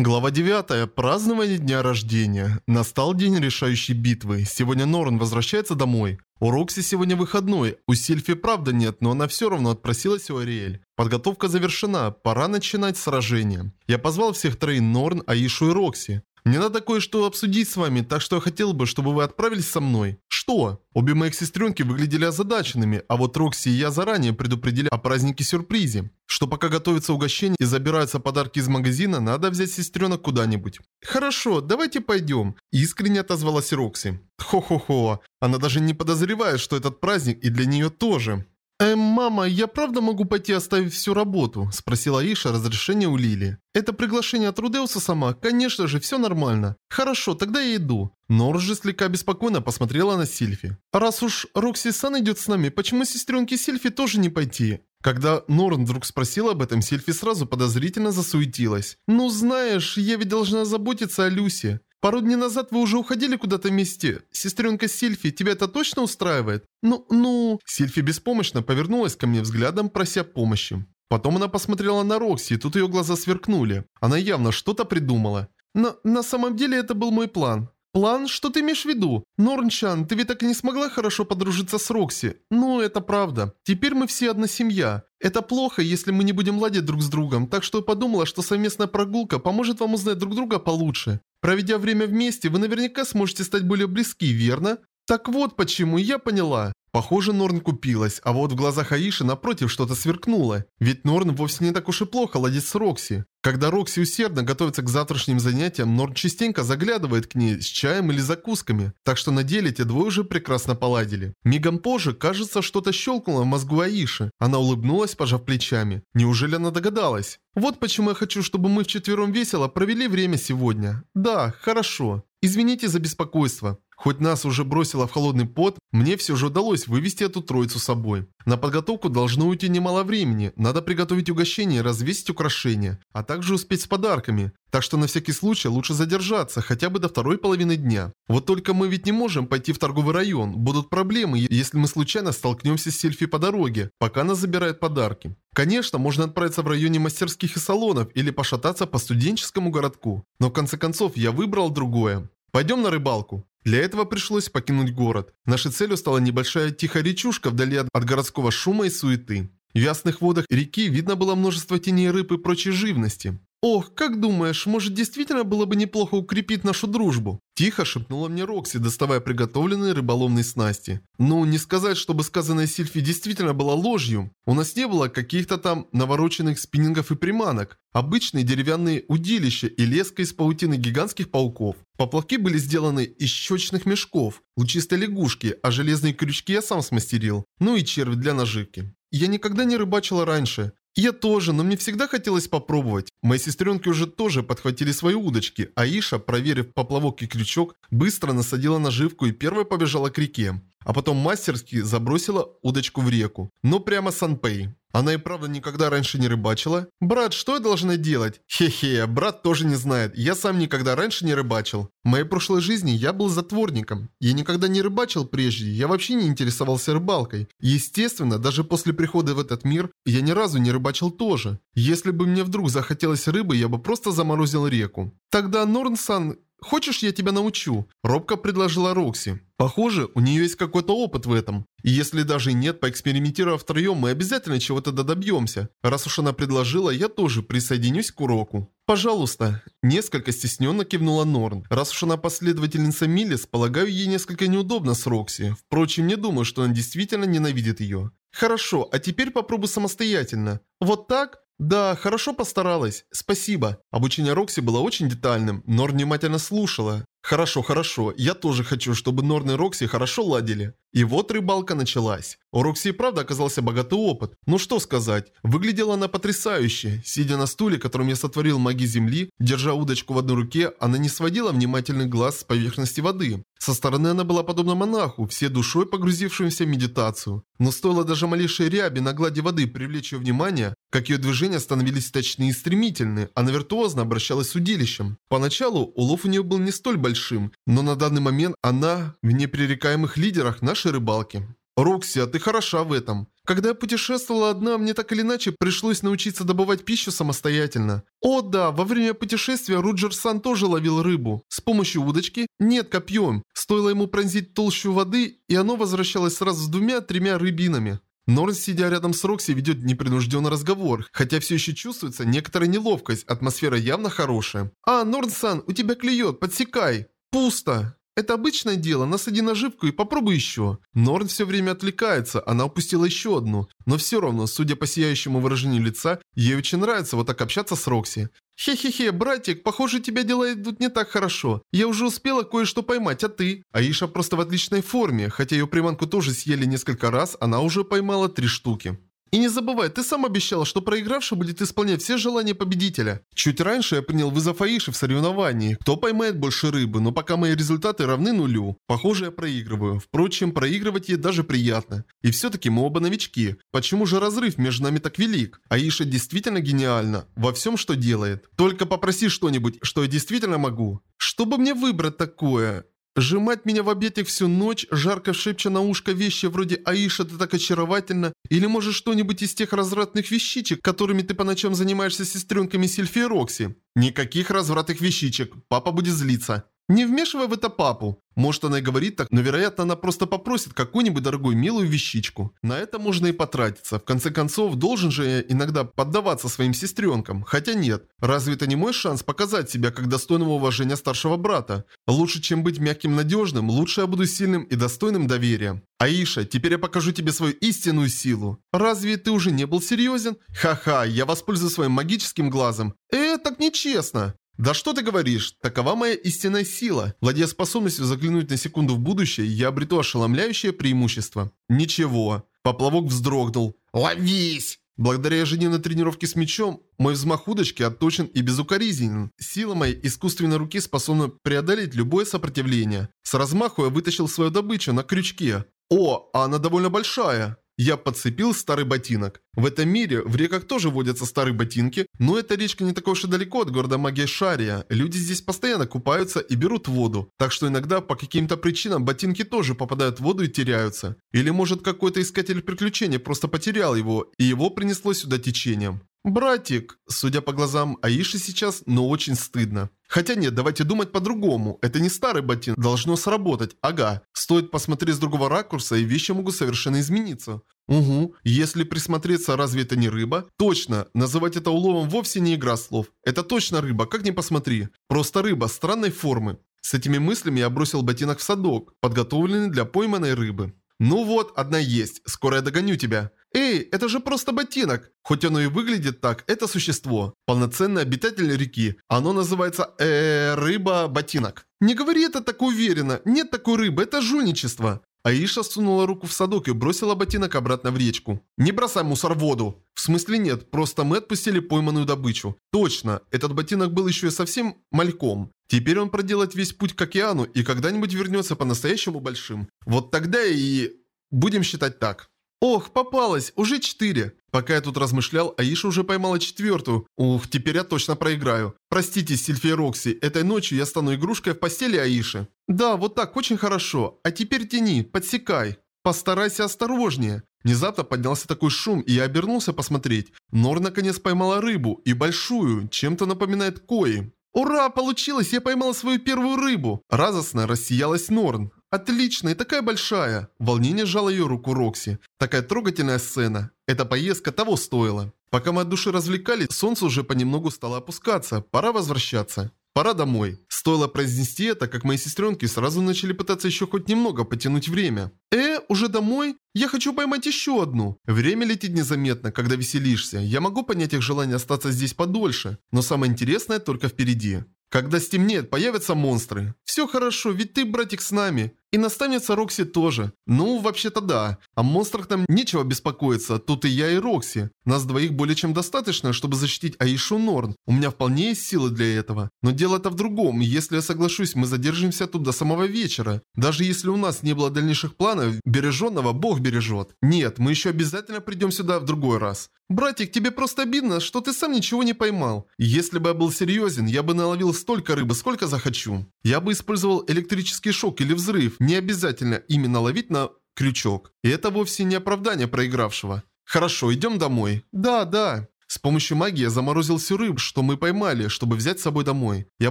Глава 9. Празднование дня рождения. Настал день решающей битвы. Сегодня Норн возвращается домой. У Рокси сегодня выходной. У Сильфи правда нет, но она все равно отпросилась у Ариэль. Подготовка завершена. Пора начинать сражение. Я позвал всех троих Норн, Аишу и Рокси. Мне надо кое-что обсудить с вами, так что я хотел бы, чтобы вы отправились со мной. Что? Обе моих сестренки выглядели озадаченными, а вот Рокси я заранее предупредил о празднике-сюрпризе. Что пока готовится угощение и забираются подарки из магазина, надо взять сестренок куда-нибудь. Хорошо, давайте пойдем. Искренне отозвалась Рокси. Хо-хо-хо, она даже не подозревает, что этот праздник и для нее тоже. «Эм, мама, я правда могу пойти оставить всю работу?» – спросила Иша разрешение у Лили. «Это приглашение от Рудеуса сама? Конечно же, все нормально. Хорошо, тогда я иду». Норж же слегка беспокойно посмотрела на Сильфи. «Раз уж Рокси-сан идет с нами, почему сестренке Сильфи тоже не пойти?» Когда Норн вдруг спросил об этом, Сильфи сразу подозрительно засуетилась. «Ну знаешь, я ведь должна заботиться о Люсе. Пару дней назад вы уже уходили куда-то вместе. Сестренка Сильфи, тебя это точно устраивает? Ну, ну...» Сильфи беспомощно повернулась ко мне взглядом, прося помощи. Потом она посмотрела на Рокси, и тут ее глаза сверкнули. Она явно что-то придумала. «Но на самом деле это был мой план. «План? Что ты имеешь в виду? Норнчан, ты ведь так и не смогла хорошо подружиться с Рокси. Ну, это правда. Теперь мы все одна семья. Это плохо, если мы не будем ладить друг с другом, так что я подумала, что совместная прогулка поможет вам узнать друг друга получше. Проведя время вместе, вы наверняка сможете стать более близки, верно? Так вот почему, я поняла. Похоже, Норн купилась, а вот в глазах Аиши напротив что-то сверкнуло. Ведь Норн вовсе не так уж и плохо ладит с Рокси. Когда Рокси усердно готовится к завтрашним занятиям, Норн частенько заглядывает к ней с чаем или закусками. Так что на деле те двое уже прекрасно поладили. Мигом позже, кажется, что-то щелкнуло в мозгу Аиши. Она улыбнулась, пожав плечами. Неужели она догадалась? Вот почему я хочу, чтобы мы вчетвером весело провели время сегодня. Да, хорошо. Извините за беспокойство. Хоть нас уже бросило в холодный пот, мне все же удалось вывести эту троицу с собой. На подготовку должно уйти немало времени, надо приготовить угощение, развесить украшения, а также успеть с подарками. Так что на всякий случай лучше задержаться, хотя бы до второй половины дня. Вот только мы ведь не можем пойти в торговый район, будут проблемы, если мы случайно столкнемся с Сильфи по дороге, пока нас забирают подарки. Конечно, можно отправиться в районе мастерских и салонов или пошататься по студенческому городку. Но в конце концов я выбрал другое. Пойдем на рыбалку. Для этого пришлось покинуть город. Нашей целью стала небольшая тихая речушка вдали от городского шума и суеты. В ясных водах реки видно было множество теней рыб и прочей живности. «Ох, как думаешь, может действительно было бы неплохо укрепить нашу дружбу?» Тихо шепнула мне Рокси, доставая приготовленные рыболовные снасти. Ну, не сказать, чтобы сказанное Сильфи действительно было ложью. У нас не было каких-то там навороченных спиннингов и приманок. Обычные деревянные удилища и леска из паутины гигантских пауков. Поплавки были сделаны из щечных мешков, лучистой лягушки, а железные крючки я сам смастерил. Ну и червь для наживки. Я никогда не рыбачила раньше. Я тоже, но мне всегда хотелось попробовать. Мои сестренки уже тоже подхватили свои удочки. Аиша, проверив поплавок и крючок, быстро насадила наживку и первая побежала к реке. А потом мастерски забросила удочку в реку. Но прямо Санпей. Она и правда никогда раньше не рыбачила? Брат, что я должна делать? Хе-хе, брат тоже не знает. Я сам никогда раньше не рыбачил. В моей прошлой жизни я был затворником. Я никогда не рыбачил прежде. Я вообще не интересовался рыбалкой. Естественно, даже после прихода в этот мир, я ни разу не рыбачил тоже. Если бы мне вдруг захотелось рыбы, я бы просто заморозил реку. Тогда Норнсан «Хочешь, я тебя научу?» – робко предложила Рокси. Похоже, у нее есть какой-то опыт в этом. И если даже нет, поэкспериментировав втроем, мы обязательно чего-то добьемся. Раз уж она предложила, я тоже присоединюсь к уроку. «Пожалуйста». Несколько стесненно кивнула Норн. Раз уж она последовательница Миллис, полагаю, ей несколько неудобно с Рокси. Впрочем, не думаю, что он действительно ненавидит ее. «Хорошо, а теперь попробуй самостоятельно. Вот так?» «Да, хорошо постаралась. Спасибо». Обучение Рокси было очень детальным. Норн внимательно слушала. Хорошо, хорошо. Я тоже хочу, чтобы Норн и Рокси хорошо ладили. И вот рыбалка началась. У Рокси правда оказался богатый опыт. Ну что сказать, выглядела она потрясающе. Сидя на стуле, который я сотворил магией земли, держа удочку в одной руке, она не сводила внимательный глаз с поверхности воды. Со стороны она была подобна монаху, все душой погрузившимся в медитацию. Но стоило даже малейшей ряби на глади воды привлечь ее внимание, как ее движения становились точны и стремительны, она виртуозно обращалась с удилищем. Поначалу улов у нее был не столь большим, но на данный момент она в непререкаемых лидерах нашей рыбалки. «Рокси, а ты хороша в этом». Когда я путешествовала одна, мне так или иначе пришлось научиться добывать пищу самостоятельно. О да, во время путешествия Руджер-сан тоже ловил рыбу. С помощью удочки? Нет, копьем. Стоило ему пронзить толщу воды, и оно возвращалось сразу с двумя-тремя рыбинами. Норн, сидя рядом с Рокси, ведет непринужденный разговор, хотя все еще чувствуется некоторая неловкость, атмосфера явно хорошая. «А, Норн-сан, у тебя клюет, подсекай!» «Пусто!» Это обычное дело, насади наживку и попробуй еще. Норн все время отвлекается, она упустила еще одну. Но все равно, судя по сияющему выражению лица, ей очень нравится вот так общаться с Рокси. «Хе-хе-хе, братик, похоже, тебя дела идут не так хорошо. Я уже успела кое-что поймать, а ты?» Аиша просто в отличной форме, хотя ее приманку тоже съели несколько раз, она уже поймала три штуки. И не забывай, ты сам обещал, что проигравший будет исполнять все желания победителя. Чуть раньше я принял вызов Аиши в соревновании. Кто поймает больше рыбы, но пока мои результаты равны нулю. Похоже, я проигрываю. Впрочем, проигрывать ей даже приятно. И все-таки мы оба новички. Почему же разрыв между нами так велик? Аиша действительно гениальна. Во всем, что делает. Только попроси что-нибудь, что я действительно могу. Чтобы мне выбрать такое? Сжимать меня в объятиях всю ночь, жарко шепча на ушко вещи вроде «Аиша, ты так очаровательна» или может что-нибудь из тех развратных вещичек, которыми ты по ночам занимаешься с сестренками Сильфи и Рокси. Никаких развратных вещичек, папа будет злиться. Не вмешивай в это папу. Может она и говорит так, но вероятно она просто попросит какую-нибудь дорогую милую вещичку. На это можно и потратиться. В конце концов, должен же я иногда поддаваться своим сестренкам. Хотя нет. Разве это не мой шанс показать себя как достойного уважения старшего брата? Лучше, чем быть мягким надежным, лучше я буду сильным и достойным доверия. Аиша, теперь я покажу тебе свою истинную силу. Разве ты уже не был серьезен? Ха-ха, я воспользуюсь своим магическим глазом. Э, так нечестно. «Да что ты говоришь? Такова моя истинная сила. Владея способностью заглянуть на секунду в будущее, я обрету ошеломляющее преимущество». «Ничего». Поплавок вздрогнул. «Ловись!» Благодаря ежедневной тренировке с мечом, мой взмах удочки отточен и безукоризненен. Сила моей искусственной руки способна преодолеть любое сопротивление. С размаху я вытащил свою добычу на крючке. О, а она довольно большая. Я подцепил старый ботинок. В этом мире в реках тоже водятся старые ботинки, но эта речка не такой уж и далеко от города Магия Шария. Люди здесь постоянно купаются и берут воду, так что иногда по каким-то причинам ботинки тоже попадают в воду и теряются. Или может какой-то искатель приключений просто потерял его, и его принесло сюда течением. «Братик!» Судя по глазам Аиши сейчас, но очень стыдно. Хотя нет, давайте думать по-другому. Это не старый ботин, должно сработать. Ага, стоит посмотреть с другого ракурса, и вещи могут совершенно измениться. Угу, если присмотреться, разве это не рыба? Точно, называть это уловом вовсе не игра слов. Это точно рыба, как ни посмотри. Просто рыба странной формы. С этими мыслями я бросил ботинок в садок, подготовленный для пойманной рыбы. «Ну вот, одна есть. Скоро я догоню тебя». «Эй, это же просто ботинок!» Хоть оно и выглядит так, это существо. Полноценный обитатель реки. Оно называется, э, рыба-ботинок. Не говори это так уверенно. Нет такой рыбы, это жульничество. Аиша сунула руку в садок и бросила ботинок обратно в речку. «Не бросай мусор в воду!» «В смысле нет, просто мы отпустили пойманную добычу». «Точно, этот ботинок был еще и совсем мальком. Теперь он проделает весь путь к океану и когда-нибудь вернется по-настоящему большим. Вот тогда и... будем считать так». «Ох, попалась! Уже четыре!» Пока я тут размышлял, Аиша уже поймала четвертую. Ух, теперь я точно проиграю. Простите, Сильфи Рокси, этой ночью я стану игрушкой в постели Аиши. Да, вот так, очень хорошо. А теперь тяни, подсекай. Постарайся осторожнее. Внезапно поднялся такой шум, и я обернулся посмотреть. Нор наконец поймала рыбу, и большую, чем-то напоминает кои. «Ура, получилось! Я поймала свою первую рыбу!» Радостно рассиялась Норн. «Отлично, и такая большая!» Волнение сжало ее руку Рокси. Такая трогательная сцена. Эта поездка того стоила. Пока мы от души развлекались, солнце уже понемногу стало опускаться. Пора возвращаться. Пора домой. Стоило произнести это, как мои сестренки сразу начали пытаться еще хоть немного потянуть время. Э, уже домой? Я хочу поймать еще одну. Время летит незаметно, когда веселишься. Я могу понять их желание остаться здесь подольше. Но самое интересное только впереди. Когда стемнеет, появятся монстры. Все хорошо, ведь ты, братик, с нами. И наставница Рокси тоже. Ну, вообще-то да. О монстрах там нечего беспокоиться. Тут и я, и Рокси. Нас двоих более чем достаточно, чтобы защитить Аишу Норн. У меня вполне есть силы для этого. Но дело-то в другом. Если я соглашусь, мы задержимся тут до самого вечера. Даже если у нас не было дальнейших планов, береженного Бог бережет. Нет, мы еще обязательно придем сюда в другой раз. «Братик, тебе просто обидно, что ты сам ничего не поймал. Если бы я был серьезен, я бы наловил столько рыбы, сколько захочу. Я бы использовал электрический шок или взрыв. Не обязательно именно ловить на Крючок. И это вовсе не оправдание проигравшего. Хорошо, идем домой. Да, да. С помощью магии я заморозил всю рыбу, что мы поймали, чтобы взять с собой домой. Я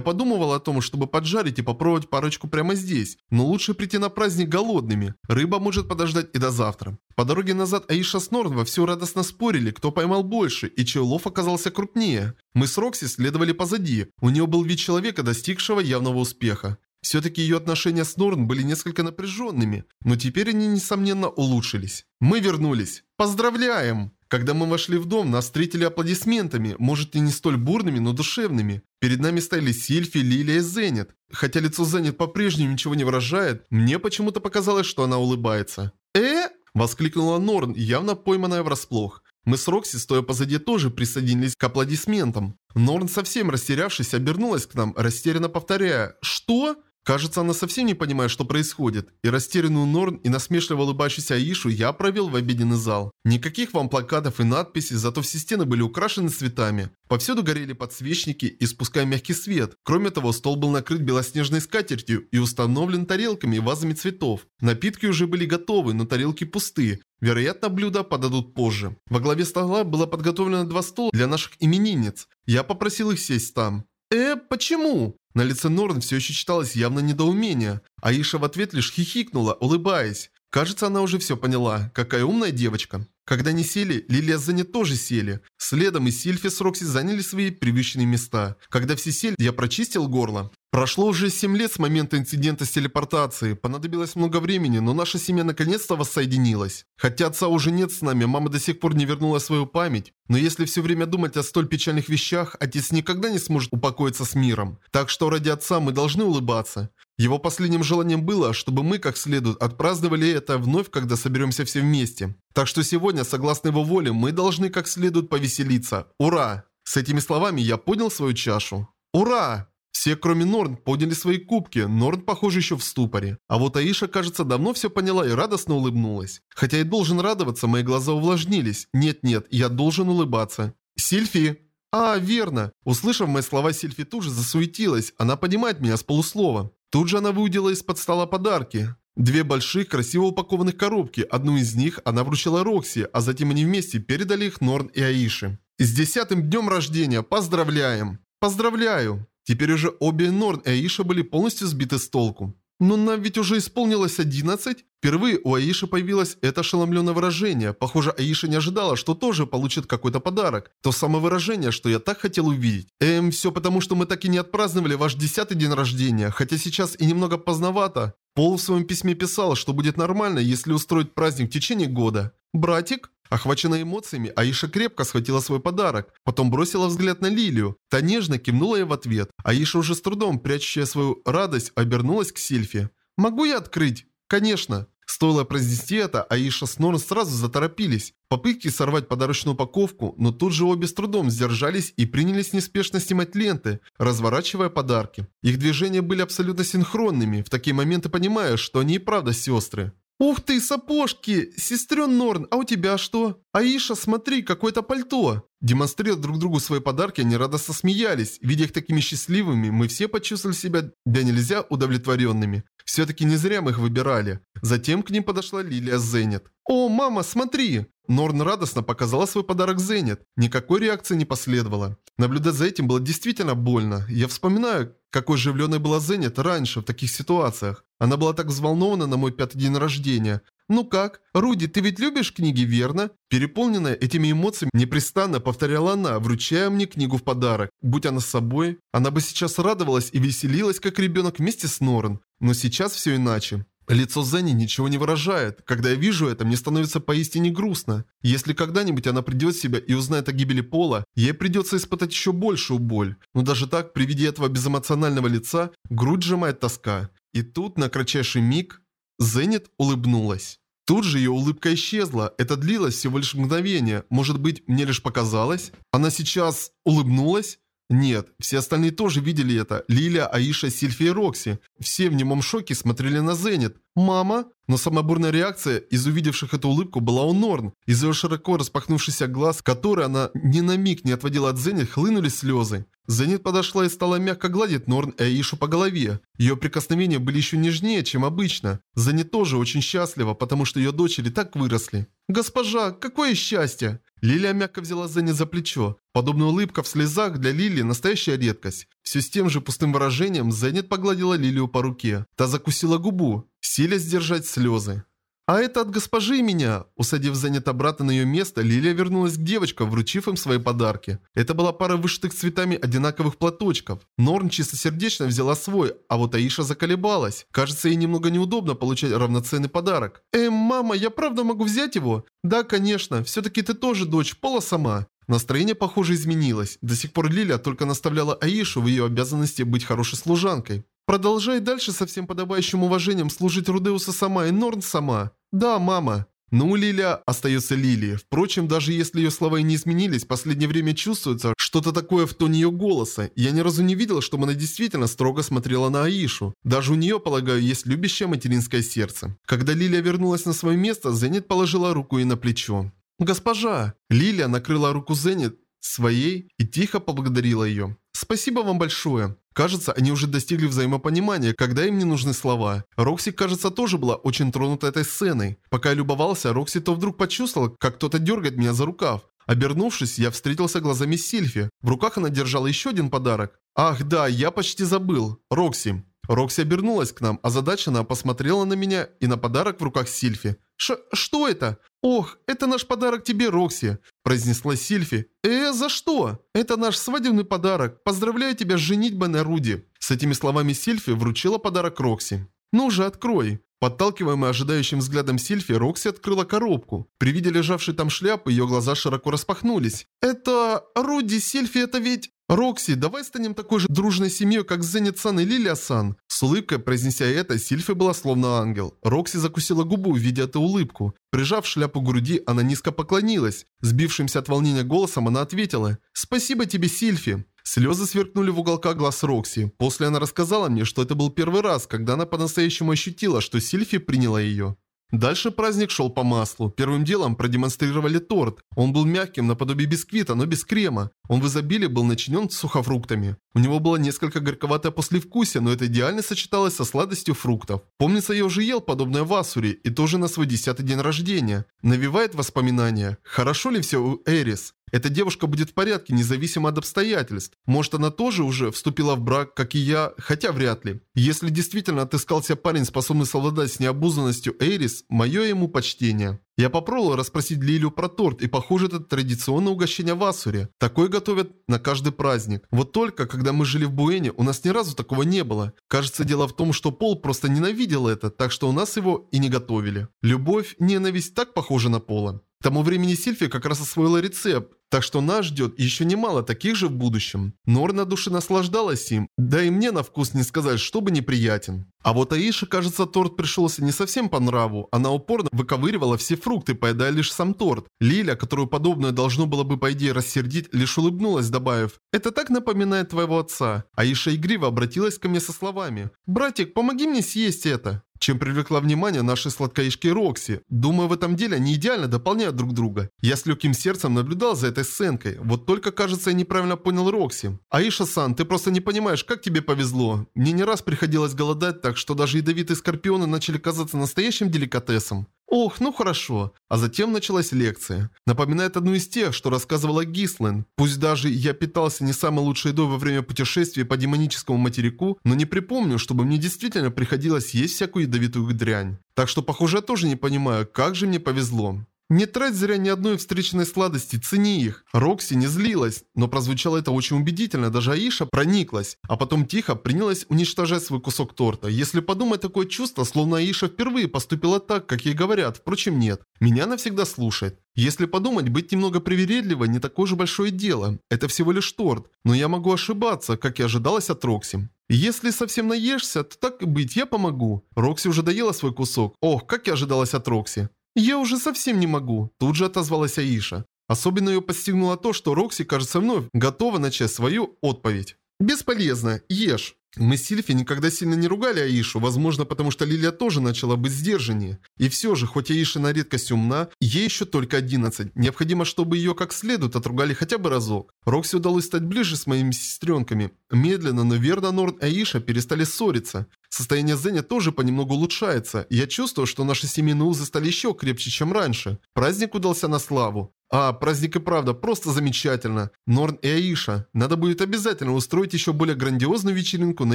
подумывал о том, чтобы поджарить и попробовать парочку прямо здесь, но лучше прийти на праздник голодными. Рыба может подождать и до завтра. По дороге назад Аиша с Норн вовсю радостно спорили, кто поймал больше, и чей улов оказался крупнее. Мы с Рокси следовали позади. У нее был вид человека, достигшего явного успеха. Все-таки ее отношения с Норн были несколько напряженными, но теперь они, несомненно, улучшились. Мы вернулись. Поздравляем! Когда мы вошли в дом, нас встретили аплодисментами, может и не столь бурными, но душевными. Перед нами стояли Сильфи, Лилия и Зенит. Хотя лицо Зенит по-прежнему ничего не выражает, мне почему-то показалось, что она улыбается. «Э?» – воскликнула Норн, явно пойманная врасплох. Мы с Рокси, стоя позади, тоже присоединились к аплодисментам. Норн, совсем растерявшись, обернулась к нам, растерянно повторяя «Что?». Кажется, она совсем не понимает, что происходит. И растерянную Норн и насмешливо улыбающуюся Аишу я провел в обеденный зал. Никаких вам плакатов и надписей, зато все стены были украшены цветами. Повсюду горели подсвечники, испуская мягкий свет. Кроме того, стол был накрыт белоснежной скатертью и установлен тарелками и вазами цветов. Напитки уже были готовы, но тарелки пусты. Вероятно, блюда подадут позже. Во главе стола было подготовлено два стола для наших именинниц. Я попросил их сесть там. «Э, почему?» На лице Норн все еще читалось явно недоумение. Аиша в ответ лишь хихикнула, улыбаясь. Кажется, она уже все поняла. Какая умная девочка. Когда они сели, Лилия с Зенни тоже сели. Следом и Сильфи с Рокси заняли свои привычные места. Когда все сели, я прочистил горло. Прошло уже 7 лет с момента инцидента с телепортацией. Понадобилось много времени, но наша семья наконец-то воссоединилась. Хотя отца уже нет с нами, мама до сих пор не вернула свою память. Но если все время думать о столь печальных вещах, отец никогда не сможет упокоиться с миром. Так что ради отца мы должны улыбаться. Его последним желанием было, чтобы мы как следует отпраздновали это вновь, когда соберемся все вместе. Так что сегодня, согласно его воле, мы должны как следует повеселиться. Ура! С этими словами я поднял свою чашу. Ура! Все, кроме Норн, подняли свои кубки, Норн, похоже, еще в ступоре. А вот Аиша, кажется, давно все поняла и радостно улыбнулась. Хотя и должен радоваться, мои глаза увлажнились. Нет-нет, я должен улыбаться. Сильфи! А, верно. Услышав мои слова, Сильфи тут же засуетилась. Она понимает меня с полуслова. Тут же она выудила из-под стола подарки. Две больших, красиво упакованных коробки. Одну из них она вручила Рокси, а затем они вместе передали их Норн и Аише. «С десятым днем рождения! Поздравляем!» «Поздравляю!» Теперь уже обе Норн и Аиша были полностью сбиты с толку. Но нам ведь уже исполнилось 11. Впервые у Аиши появилось это ошеломленное выражение. Похоже, Аиша не ожидала, что тоже получит какой-то подарок. То самое выражение, что я так хотел увидеть. Эм, все потому, что мы так и не отпраздновали ваш десятый день рождения. Хотя сейчас и немного поздновато. Пол в своем письме писал, что будет нормально, если устроить праздник в течение года. Братик? Охваченная эмоциями, Аиша крепко схватила свой подарок, потом бросила взгляд на Лилию. Та нежно кивнула ей в ответ. Аиша уже с трудом, прячущая свою радость, обернулась к Сильфе. «Могу я открыть?» «Конечно». Стоило произнести это, Аиша с Норн сразу заторопились. Попытки сорвать подарочную упаковку, но тут же обе с трудом сдержались и принялись неспешно снимать ленты, разворачивая подарки. Их движения были абсолютно синхронными, в такие моменты понимая, что они и правда сестры. «Ух ты, сапожки! Сестрен Норн, а у тебя что? Аиша, смотри, какое-то пальто!» Демонстрируя друг другу свои подарки, они радостно смеялись. Видя их такими счастливыми, мы все почувствовали себя да нельзя удовлетворенными. Все-таки не зря мы их выбирали. Затем к ним подошла Лилия Зенит. «О, мама, смотри!» Норн радостно показала свой подарок Зенит. Никакой реакции не последовало. Наблюдать за этим было действительно больно. Я вспоминаю, какой оживленной была Зенит раньше в таких ситуациях. Она была так взволнована на мой пятый день рождения. «Ну как? Руди, ты ведь любишь книги, верно?» Переполненная этими эмоциями, непрестанно повторяла она, вручая мне книгу в подарок. Будь она с собой, она бы сейчас радовалась и веселилась, как ребенок вместе с Норн. Но сейчас все иначе. Лицо Зенни ничего не выражает. Когда я вижу это, мне становится поистине грустно. Если когда-нибудь она придет в себя и узнает о гибели Пола, ей придется испытать еще большую боль. Но даже так, при виде этого безэмоционального лица, грудь сжимает тоска. И тут, на кратчайший миг, Зенит улыбнулась. Тут же ее улыбка исчезла. Это длилось всего лишь мгновение. Может быть, мне лишь показалось? Она сейчас улыбнулась? Нет, все остальные тоже видели это. Лиля, Аиша, Сильфи и Рокси. Все в немом шоке смотрели на Зенит. «Мама?» Но самая бурная реакция из увидевших эту улыбку была у Норн. Из ее широко распахнувшихся глаз, которые она ни на миг не отводила от Зенит, хлынули слезы. Зенит подошла и стала мягко гладить Норн и Аишу по голове. Ее прикосновения были еще нежнее, чем обычно. Зенит тоже очень счастлива, потому что ее дочери так выросли. «Госпожа, какое счастье!» Лилия мягко взяла Зенит за плечо. Подобная улыбка в слезах для Лили настоящая редкость. Все с тем же пустым выражением Зенит погладила Лилию по руке. Та закусила губу, силя сдержать слезы. «А это от госпожи меня!» Усадив Зенит обратно на ее место, Лилия вернулась к девочкам, вручив им свои подарки. Это была пара вышитых цветами одинаковых платочков. Норн чистосердечно взяла свой, а вот Аиша заколебалась. Кажется, ей немного неудобно получать равноценный подарок. «Эм, мама, я правда могу взять его?» «Да, конечно. Все-таки ты тоже дочь, Пола сама». Настроение, похоже, изменилось. До сих пор Лилия только наставляла Аишу в ее обязанности быть хорошей служанкой. Продолжай дальше со всем подобающим уважением служить Рудеуса сама и Норн сама. Да, мама. Ну, Лилия остается Лилией. Впрочем, даже если ее слова и не изменились, в последнее время чувствуется что-то такое в тоне ее голоса. Я ни разу не видел, чтобы она действительно строго смотрела на Аишу. Даже у нее, полагаю, есть любящее материнское сердце. Когда Лилия вернулась на свое место, Зенит положила руку ей на плечо. «Госпожа!» Лилия накрыла руку Зенит своей и тихо поблагодарила ее. «Спасибо вам большое. Кажется, они уже достигли взаимопонимания, когда им не нужны слова. Рокси, кажется, тоже была очень тронута этой сценой. Пока я любовался, Рокси то вдруг почувствовал, как кто-то дергает меня за рукав. Обернувшись, я встретился глазами с Сильфи. В руках она держала еще один подарок. Ах да, я почти забыл. Рокси. Рокси обернулась к нам, озадаченно посмотрела на меня и на подарок в руках Сильфи. Ш что это? Ох, это наш подарок тебе, Рокси, произнесла Сильфи. Э, за что? Это наш свадебный подарок. Поздравляю тебя с женитьбой на Руди. С этими словами Сильфи вручила подарок Рокси. Ну же, открой. Подталкиваемая ожидающим взглядом Сильфи, Рокси открыла коробку. При виде лежавшей там шляпы, ее глаза широко распахнулись. «Это... Руди, Сильфи, это ведь...» «Рокси, давай станем такой же дружной семьей, как Зенит-сан и Лилия-сан». С улыбкой произнеся это, Сильфи была словно ангел. Рокси закусила губу, видя эту улыбку. Прижав шляпу к груди, она низко поклонилась. Сбившимся от волнения голосом она ответила «Спасибо тебе, Сильфи». Слезы сверкнули в уголках глаз Рокси. После она рассказала мне, что это был первый раз, когда она по-настоящему ощутила, что Сильфи приняла ее. Дальше праздник шел по маслу. Первым делом продемонстрировали торт. Он был мягким, наподобие бисквита, но без крема. Он в изобилии был начинен сухофруктами. У него было несколько горьковатое послевкусие, но это идеально сочеталось со сладостью фруктов. Помнится, я уже ел подобное в Асуре, и тоже на свой десятый день рождения. Навевает воспоминания. Хорошо ли все у Эрис? Эта девушка будет в порядке, независимо от обстоятельств. Может, она тоже уже вступила в брак, как и я, хотя вряд ли. Если действительно отыскался парень, способный совладать с необузанностью Эйрис, мое ему почтение. Я попробовал расспросить Лилю про торт, и похоже, это традиционное угощение в Асуре. Такое готовят на каждый праздник. Вот только, когда мы жили в Буэне, у нас ни разу такого не было. Кажется, дело в том, что Пол просто ненавидел это, так что у нас его и не готовили. Любовь, ненависть так похожа на Пола. К тому времени Сильфи как раз освоила рецепт, так что нас ждет еще немало таких же в будущем. Нор на душе наслаждалась им, да и мне на вкус не сказать, чтобы неприятен. А вот Аише, кажется, торт пришелся не совсем по нраву. Она упорно выковыривала все фрукты, поедая лишь сам торт. Лиля, которую подобное должно было бы по идее рассердить, лишь улыбнулась, добавив «Это так напоминает твоего отца». Аиша игриво обратилась ко мне со словами «Братик, помоги мне съесть это» чем привлекла внимание нашей сладкоежки Рокси. Думаю, в этом деле они идеально дополняют друг друга. Я с легким сердцем наблюдал за этой сценкой. Вот только, кажется, я неправильно понял Рокси. Аиша-сан, ты просто не понимаешь, как тебе повезло. Мне не раз приходилось голодать так, что даже ядовитые скорпионы начали казаться настоящим деликатесом. Ох, ну хорошо. А затем началась лекция. Напоминает одну из тех, что рассказывала Гислен. Пусть даже я питался не самой лучшей едой во время путешествия по демоническому материку, но не припомню, чтобы мне действительно приходилось есть всякую ядовитую дрянь. Так что, похоже, я тоже не понимаю, как же мне повезло. Не трать зря ни одной встреченной сладости, цени их. Рокси не злилась, но прозвучало это очень убедительно, даже Аиша прониклась, а потом тихо принялась уничтожать свой кусок торта. Если подумать, такое чувство, словно Аиша впервые поступила так, как ей говорят, впрочем нет. Меня она всегда слушает. Если подумать, быть немного привередливой не такое же большое дело. Это всего лишь торт, но я могу ошибаться, как и ожидалось от Рокси. Если совсем наешься, то так и быть, я помогу. Рокси уже доела свой кусок. Ох, как и ожидалось от Рокси. «Я уже совсем не могу», – тут же отозвалась Аиша. Особенно ее постигнуло то, что Рокси, кажется, вновь готова начать свою отповедь. «Бесполезно. Ешь». Мы с Сильфи никогда сильно не ругали Аишу, возможно, потому что Лилия тоже начала быть сдержаннее. И все же, хоть Аиша на редкость умна, ей еще только 11. Необходимо, чтобы ее как следует отругали хотя бы разок. Рокси удалось стать ближе с моими сестренками. Медленно, но верно Норн и Аиша перестали ссориться. Состояние Зеня тоже понемногу улучшается, и я чувствую, что наши семейные узы стали еще крепче, чем раньше. Праздник удался на славу. А, праздник и правда, просто замечательно. Норн и Аиша, надо будет обязательно устроить еще более грандиозную вечеринку на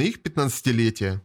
их 15-летие.